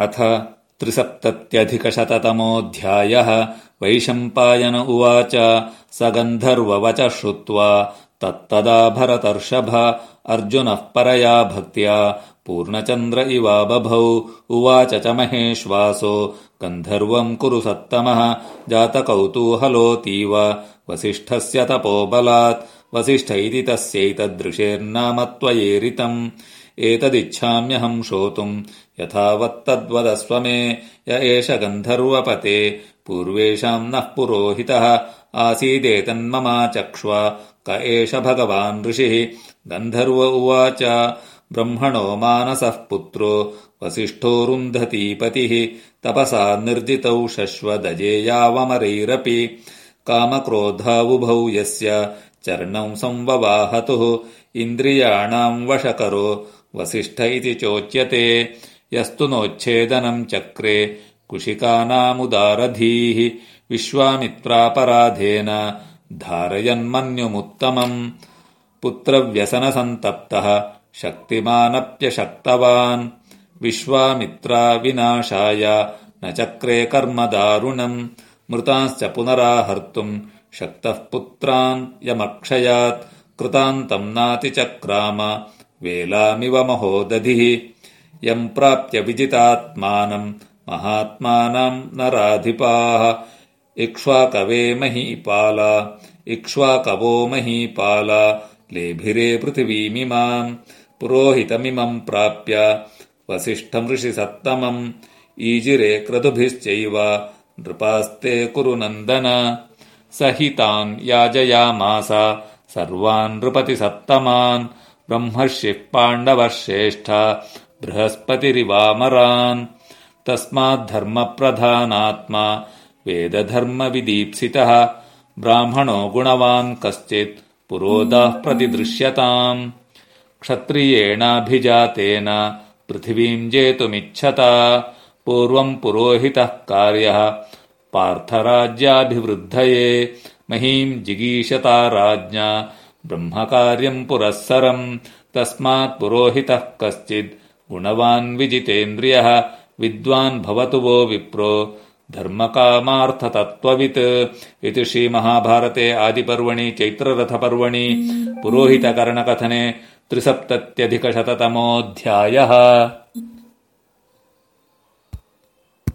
अथ त्रिसप्तत्यधिकशततमोऽध्यायः। वैशम्पायन उवाच। स गन्धर्ववच श्रुत्वा तत्तदा भरतर्षभ अर्जुनः परया भक्त्या पूर्णचन्द्र इवा बभौ। उवाच च महेश्वासो गन्धर्वम् कुरु सत्तमः। जातकौतूहलोऽतीव वसिष्ठस्य तपोबलात्। वसिष्ठ इति तस्यैतदृशेर्नाम त्वयेरितम् एतदिच्छाम्यहम् श्रोतुम् यथावत्तद्वदस्व मे य एष गन्धर्वपते पूर्वेषाम् नः पुरोहितः आसीदेतन्ममाचक्ष्व क एष भगवान् ऋषिः गन्धर्व उवाच ब्रह्मणो मानसः पुत्रो वसिष्ठोरुन्धतीपतिः तपसा निर्जितौ शश्वदजेयावमरैरपि कामक्रोधावुभौ यस्य चरणौ संववाहतुः इन्द्रियाणाम् वशकरो वसिष्ठ इति चोच्यते। यस्तु नोच्छेदनम् चक्रे कुशिकानामुदारधीः विश्वामित्रापराधेन धारयन्मन्युमुत्तमम्। पुत्रव्यसनसन्तप्तः शक्तिमानप्यशक्तवान्। विश्वामित्राविनाशाय न चक्रे कर्म दारुणम् मृतांश्च पुनराहर्तुम् शक्तः पुत्रान् यमक्षयात् कृतान्तम् नातिचक्राम वेलामिव महोदधिः। यम् प्राप्य विजितात्मानम् महात्मानम् नराधिपाः। इक्ष्वाकवे महीपाला इक्ष्वाकवो महीपाला लेभिरे पृथिवीमिमाम्। पुरोहितमिमम् प्राप्य वसिष्ठमृषिसत्तमम् ईजिरे क्रतुभिश्चैव नृपास्ते कुरु नन्दन। सहितान् याजयामास। सर्वान् नृपतिसत्तमान् ब्रह्मर्षिः पाण्डवः श्रेष्ठ बृहस्पतिरिवामरान् तस्माद्धर्मप्रधानात्मा वेदधर्मविदीप्सितः। ब्राह्मणो गुणवान् कश्चित्। पुरोदाः प्रतिदृश्यताम्। क्षत्रियेणाभिजातेन। पृथिवीम् जेतुमिच्छता पूर्वम् पुरोहितः कार्यः। पार्थराज्याभिवृद्धये महीम् जिगीषता राज्ञा। ब्रह्मकार्यम् पुरःसरम्। तस्मात् पुरोहितः कश्चिद् गुणवान् विजितेन्द्रियः। विद्वान् भवतु वो विप्रो। धर्मकामार्थतत्त्ववित् इति श्रीमहाभारते आदिपर्वणि चैत्ररथपर्वणि। पुरोहितकरणकथने त्रिसप्तत्यधिकशततमोऽध्यायः